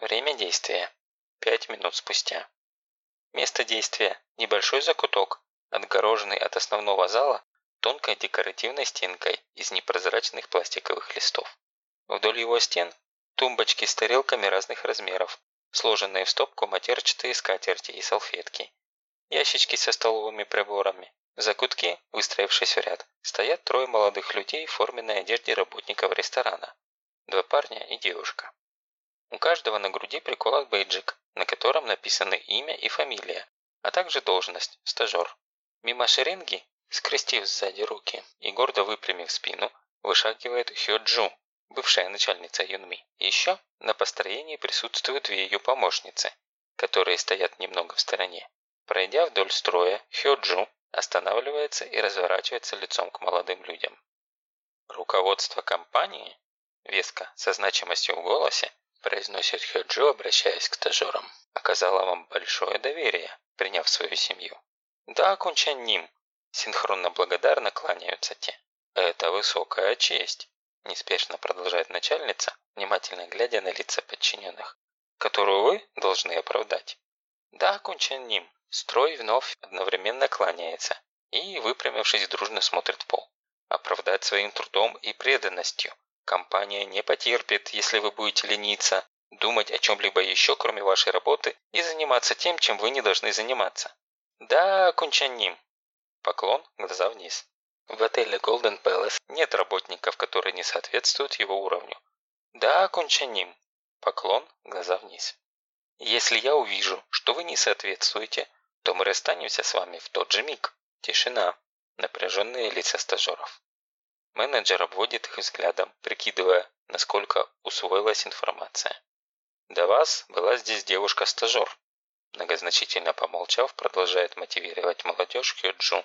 Время действия. Пять минут спустя. Место действия – небольшой закуток, отгороженный от основного зала тонкой декоративной стенкой из непрозрачных пластиковых листов. Вдоль его стен – тумбочки с тарелками разных размеров, сложенные в стопку матерчатые скатерти и салфетки, ящички со столовыми приборами. В закутке, выстроившись в ряд, стоят трое молодых людей в форменной одежде работников ресторана. Два парня и девушка. У каждого на груди приколот бейджик, на котором написаны имя и фамилия, а также должность – стажер. Мимо шеренги, скрестив сзади руки и гордо выпрямив спину, вышагивает Хёджу, бывшая начальница Юнми. Еще на построении присутствуют две ее помощницы, которые стоят немного в стороне. Пройдя вдоль строя, Хёджу останавливается и разворачивается лицом к молодым людям. Руководство компании, веско, со значимостью в голосе, произносит Хёджу, обращаясь к стажерам, оказала вам большое доверие, приняв свою семью. Да, Кунчанним, синхронно благодарно кланяются те. Это высокая честь, неспешно продолжает начальница, внимательно глядя на лица подчиненных, которую вы должны оправдать. Да, Кунчанним, Строй вновь одновременно кланяется и, выпрямившись, дружно смотрит в пол. Оправдать своим трудом и преданностью. Компания не потерпит, если вы будете лениться, думать о чем-либо еще, кроме вашей работы, и заниматься тем, чем вы не должны заниматься. Да, Кунчаним. Поклон, глаза вниз. В отеле Golden Palace нет работников, которые не соответствуют его уровню. Да, Кунчаним. Поклон, глаза вниз. Если я увижу, что вы не соответствуете, то мы расстанемся с вами в тот же миг. Тишина. Напряженные лица стажеров. Менеджер обводит их взглядом, прикидывая, насколько усвоилась информация. До вас была здесь девушка-стажер. Многозначительно помолчав, продолжает мотивировать молодежь Хёджу.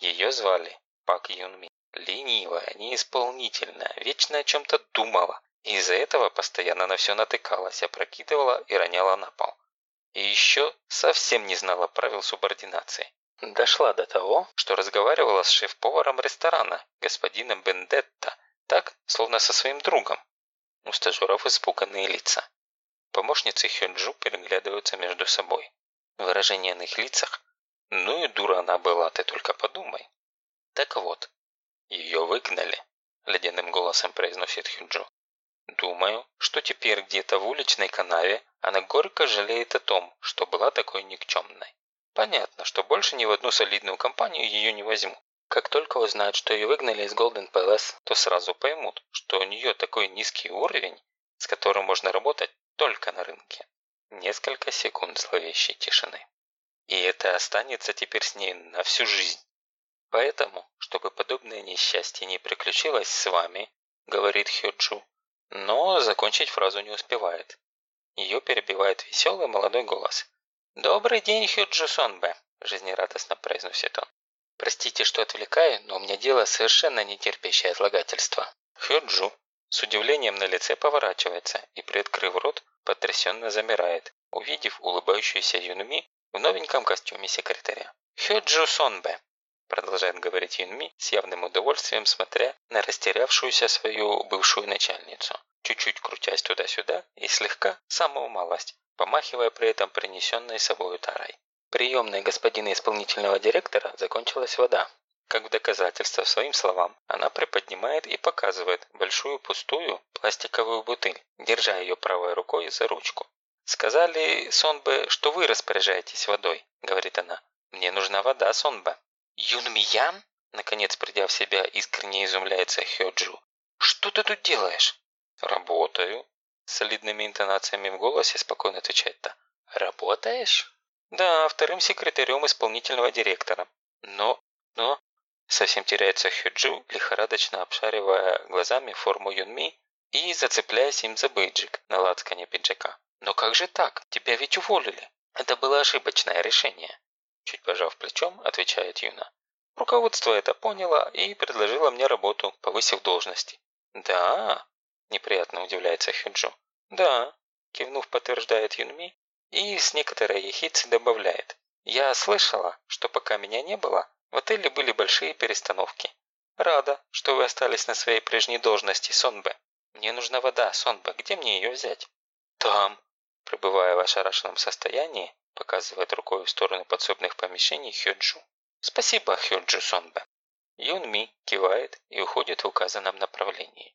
Ее звали Пак Юнми. Ленивая, неисполнительная, вечно о чем-то думала. И из-за этого постоянно на все натыкалась, опрокидывала и роняла на пол. И еще совсем не знала правил субординации. Дошла до того, что разговаривала с шеф-поваром ресторана, господином Бендетта, так, словно со своим другом. У стажеров испуганные лица. Помощницы Хёнджу переглядываются между собой. Выражение на их лицах «Ну и дура она была, ты только подумай». Так вот, ее выгнали, ледяным голосом произносит Хюджу. Думаю, что теперь где-то в уличной канаве она горько жалеет о том, что была такой никчемной. Понятно, что больше ни в одну солидную компанию ее не возьму. Как только узнают, что ее выгнали из Golden Palace, то сразу поймут, что у нее такой низкий уровень, с которым можно работать только на рынке. Несколько секунд зловещей тишины. И это останется теперь с ней на всю жизнь. Поэтому, чтобы подобное несчастье не приключилось с вами, говорит Хёджу, но закончить фразу не успевает. Ее перебивает веселый молодой голос. «Добрый день, Хюджу Сонбе», – жизнерадостно произносит он. «Простите, что отвлекаю, но у меня дело совершенно не терпящее отлагательства». Хюджу с удивлением на лице поворачивается и, приоткрыв рот, потрясенно замирает, увидев улыбающуюся Юнми в новеньком костюме секретаря. «Хюджу Сонбе», продолжает говорить Юнми с явным удовольствием, смотря на растерявшуюся свою бывшую начальницу, чуть-чуть крутясь туда-сюда и слегка, самую малость, помахивая при этом принесенной собою тарой. Приемной господина исполнительного директора закончилась вода. Как в доказательство своим словам, она приподнимает и показывает большую пустую пластиковую бутыль, держа ее правой рукой за ручку. «Сказали, Сонбе, что вы распоряжаетесь водой», – говорит она. «Мне нужна вода, Сонбе». «Юнмиян?» Наконец, придя в себя, искренне изумляется Хёджу. «Что ты тут делаешь?» «Работаю», – солидными интонациями в голосе спокойно отвечает та. «Работаешь?» «Да, вторым секретарем исполнительного директора. Но, но...» Совсем теряется Хёджу, лихорадочно обшаривая глазами форму Юнми и зацепляясь им за бейджик на лацкане пиджака. «Но как же так? Тебя ведь уволили!» Это было ошибочное решение. Чуть пожав плечом, отвечает Юна. Руководство это поняло и предложило мне работу, повысив должности. Да, неприятно удивляется Хюджо. Да, кивнув, подтверждает Юнми и с некоторой ехицей добавляет. Я слышала, что пока меня не было, в отеле были большие перестановки. Рада, что вы остались на своей прежней должности, Сонбе. Мне нужна вода, Сонбе, где мне ее взять? там!» Пребывая в ошарашенном состоянии, показывает рукой в сторону подсобных помещений Хёджу. «Спасибо, Хёджу Сонбе». Юн Ми кивает и уходит в указанном направлении.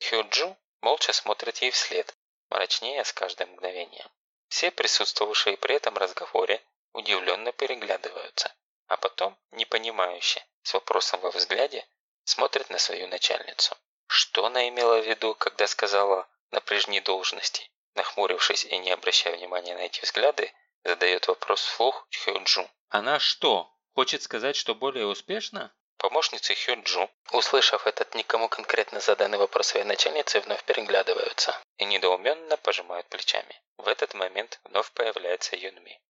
Хёджу молча смотрит ей вслед, мрачнее с каждым мгновением. Все присутствовавшие при этом разговоре удивленно переглядываются, а потом, непонимающе, с вопросом во взгляде, смотрят на свою начальницу. Что она имела в виду, когда сказала «на прежней должности»? Нахмурившись и не обращая внимания на эти взгляды, задает вопрос вслух Хёджу. «Она что, хочет сказать, что более успешна?» Помощницы Хёджу, услышав этот никому конкретно заданный вопрос своей начальницы, вновь переглядываются и недоуменно пожимают плечами. В этот момент вновь появляется Юнми.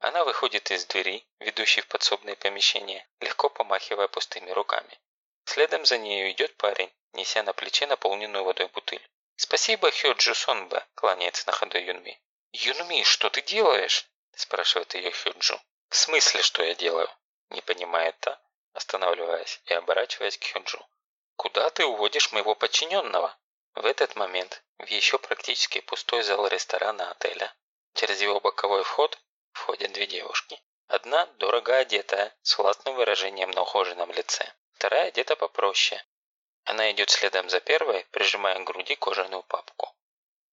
Она выходит из двери, ведущей в подсобное помещение, легко помахивая пустыми руками. Следом за нею идет парень, неся на плече наполненную водой бутыль. «Спасибо, Хёджу Сонба», – кланяется на ходу Юнми. «Юнми, что ты делаешь?» – спрашивает ее Хёджу. «В смысле, что я делаю?» – не понимает та, останавливаясь и оборачиваясь к Хёджу. «Куда ты уводишь моего подчиненного?» В этот момент в еще практически пустой зал ресторана отеля через его боковой вход входят две девушки. Одна дорого одетая, с властным выражением на ухоженном лице. Вторая одета попроще. Она идет следом за первой, прижимая к груди кожаную папку.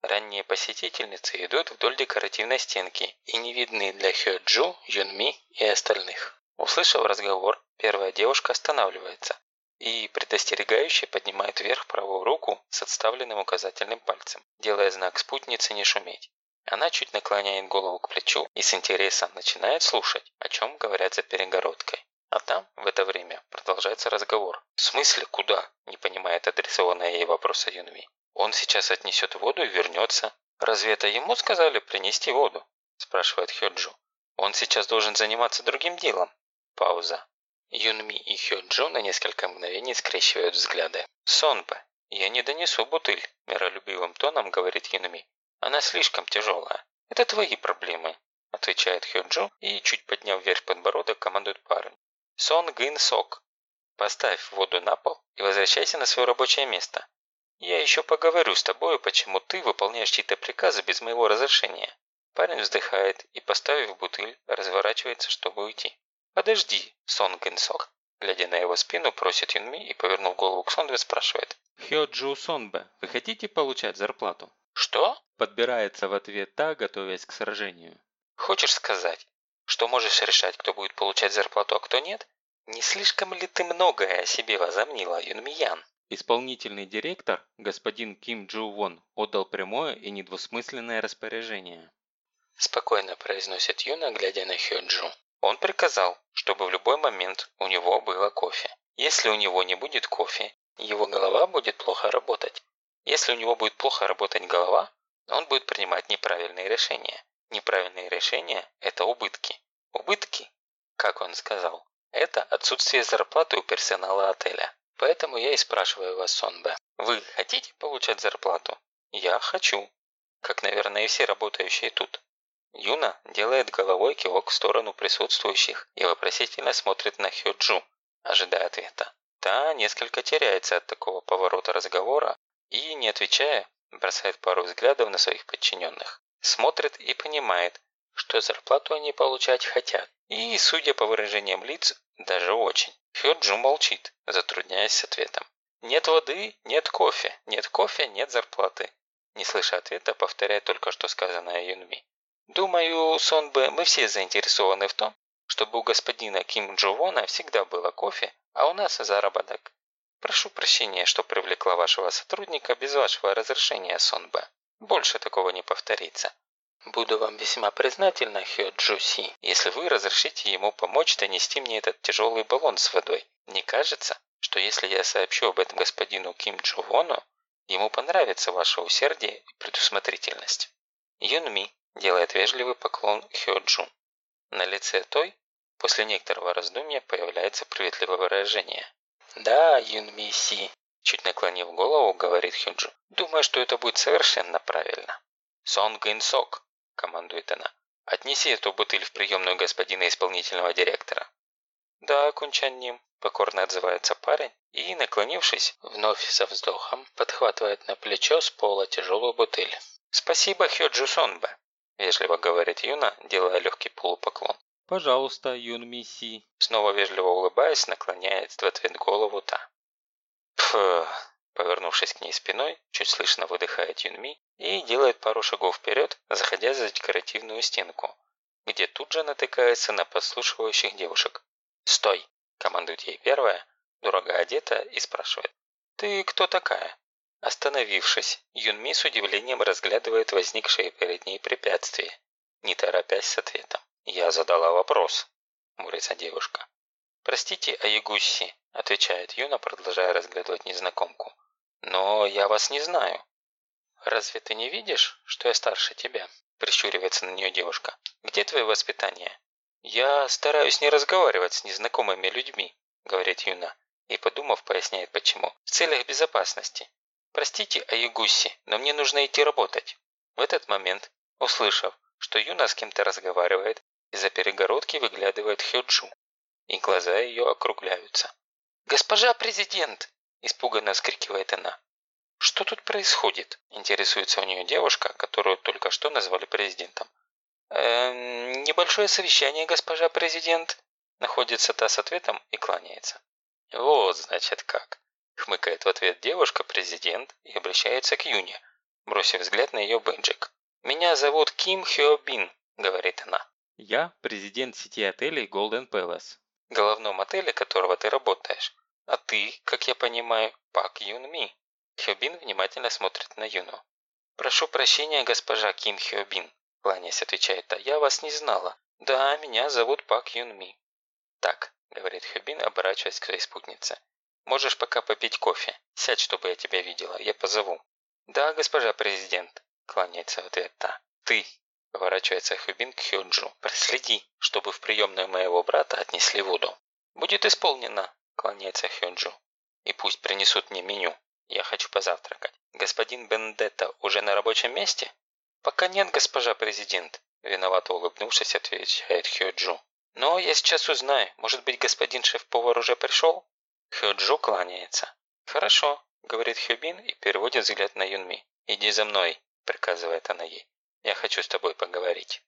Ранние посетительницы идут вдоль декоративной стенки и не видны для Хёджу, Юнми и остальных. Услышав разговор, первая девушка останавливается и предостерегающе поднимает вверх правую руку с отставленным указательным пальцем, делая знак спутнице не шуметь. Она чуть наклоняет голову к плечу и с интересом начинает слушать, о чем говорят за перегородкой. А там, в это время, продолжается разговор. «В смысле, куда?» – не понимает адресованная ей вопроса Юнми. «Он сейчас отнесет воду и вернется. Разве это ему сказали принести воду?» – спрашивает Хёджу. «Он сейчас должен заниматься другим делом». Пауза. Юнми и Хёджу на несколько мгновений скрещивают взгляды. «Сонпе, я не донесу бутыль», – миролюбивым тоном говорит Юнми. Она слишком тяжелая. Это твои проблемы, отвечает Хёджу и, чуть подняв вверх подбородок, командует парень. Сон Гын Сок. Поставь воду на пол и возвращайся на свое рабочее место. Я еще поговорю с тобой, почему ты выполняешь чьи-то приказы без моего разрешения. Парень вздыхает и, поставив бутыль, разворачивается, чтобы уйти. «Подожди, Сон Гынсок!» Глядя на его спину, просит Юнми и, повернув голову к Сонбе, спрашивает. «Хёджу Сонбе, вы хотите получать зарплату?» «Что?» – подбирается в ответ та, готовясь к сражению. «Хочешь сказать, что можешь решать, кто будет получать зарплату, а кто нет? Не слишком ли ты многое о себе возомнила, Юнмиян?» Исполнительный директор, господин Ким Джу Вон, отдал прямое и недвусмысленное распоряжение. Спокойно произносит Юна, глядя на Хёджу. Он приказал, чтобы в любой момент у него было кофе. Если у него не будет кофе, его голова будет плохо работать. Если у него будет плохо работать голова, он будет принимать неправильные решения. Неправильные решения – это убытки. Убытки, как он сказал, это отсутствие зарплаты у персонала отеля. Поэтому я и спрашиваю вас, Сонбе, вы хотите получать зарплату? Я хочу. Как, наверное, и все работающие тут. Юна делает головой кивок в сторону присутствующих и вопросительно смотрит на Хёджу, ожидая ответа. Та несколько теряется от такого поворота разговора и, не отвечая, бросает пару взглядов на своих подчиненных. Смотрит и понимает, что зарплату они получать хотят. И, судя по выражениям лиц, даже очень. Хёджу молчит, затрудняясь с ответом. «Нет воды, нет кофе, нет кофе, нет зарплаты». Не слыша ответа, повторяет только что сказанное Юнми. «Думаю, Сонбе, мы все заинтересованы в том, чтобы у господина Ким Джовона всегда было кофе, а у нас заработок. Прошу прощения, что привлекла вашего сотрудника без вашего разрешения, Сонба. Больше такого не повторится. Буду вам весьма признательна, Хё Джуси, если вы разрешите ему помочь донести мне этот тяжелый баллон с водой. Мне кажется, что если я сообщу об этом господину Ким Джувону, ему понравится ваше усердие и предусмотрительность. Юн Ми делает вежливый поклон Хё Джу. На лице той после некоторого раздумья появляется приветливое выражение. «Да, Юнми Си», – чуть наклонив голову, говорит Хюнджу. «Думаю, что это будет совершенно правильно». «Сон Гын Сок», – командует она. «Отнеси эту бутыль в приемную господина исполнительного директора». «Да, Кунчанним», – покорно отзывается парень и, наклонившись, вновь со вздохом подхватывает на плечо с пола тяжелую бутыль. «Спасибо, Хёджу Сонбе», – вежливо говорит Юна, делая легкий полупоклон. «Пожалуйста, Юн Мисси». Снова вежливо улыбаясь, наклоняет в ответ голову та. Пф, повернувшись к ней спиной, чуть слышно выдыхает Юнми и делает пару шагов вперед, заходя за декоративную стенку, где тут же натыкается на подслушивающих девушек. «Стой!» – командует ей первая, дорого одета и спрашивает. «Ты кто такая?» Остановившись, Юнми с удивлением разглядывает возникшее перед ней препятствие, не торопясь с ответом. «Я задала вопрос», – мурится девушка. «Простите, Аягусси», – отвечает Юна, продолжая разглядывать незнакомку. «Но я вас не знаю». «Разве ты не видишь, что я старше тебя?» – прищуривается на нее девушка. «Где твое воспитание?» «Я стараюсь не разговаривать с незнакомыми людьми», – говорит Юна. И, подумав, поясняет почему. «В целях безопасности. Простите, Аягусси, но мне нужно идти работать». В этот момент, услышав, что Юна с кем-то разговаривает, из-за перегородки выглядывает Хёджу, и глаза ее округляются. «Госпожа президент!» – испуганно вскрикивает она. «Что тут происходит?» – интересуется у нее девушка, которую только что назвали президентом. «Эм, небольшое совещание, госпожа президент», – находится та с ответом и кланяется. «Вот, значит, как!» – хмыкает в ответ девушка-президент и обращается к Юне, бросив взгляд на ее бейджик. «Меня зовут Ким Хё Бин», – говорит она. Я президент сети отелей Golden Palace. Головном отеле, которого ты работаешь. А ты, как я понимаю, Пак Юн Ми. Хёбин внимательно смотрит на Юну. «Прошу прощения, госпожа Ким Хёбин», – кланяясь отвечает та, – «я вас не знала. Да, меня зовут Пак Юн Ми». «Так», – говорит Хёбин, оборачиваясь к своей спутнице. «Можешь пока попить кофе. Сядь, чтобы я тебя видела, я позову». «Да, госпожа президент», – кланяется в ответ та. «Ты», Поворачивается Хюбин к Хёджу. «Проследи, чтобы в приемную моего брата отнесли воду». «Будет исполнено», – кланяется Хёджу. «И пусть принесут мне меню. Я хочу позавтракать. Господин Бендетта уже на рабочем месте?» «Пока нет, госпожа президент», – виновато улыбнувшись, отвечает Хёджу. «Но я сейчас узнаю. Может быть, господин шеф-повар уже пришел?» Хёджу кланяется. «Хорошо», – говорит Хюбин и переводит взгляд на Юнми. «Иди за мной», – приказывает она ей. Я хочу с тобой поговорить».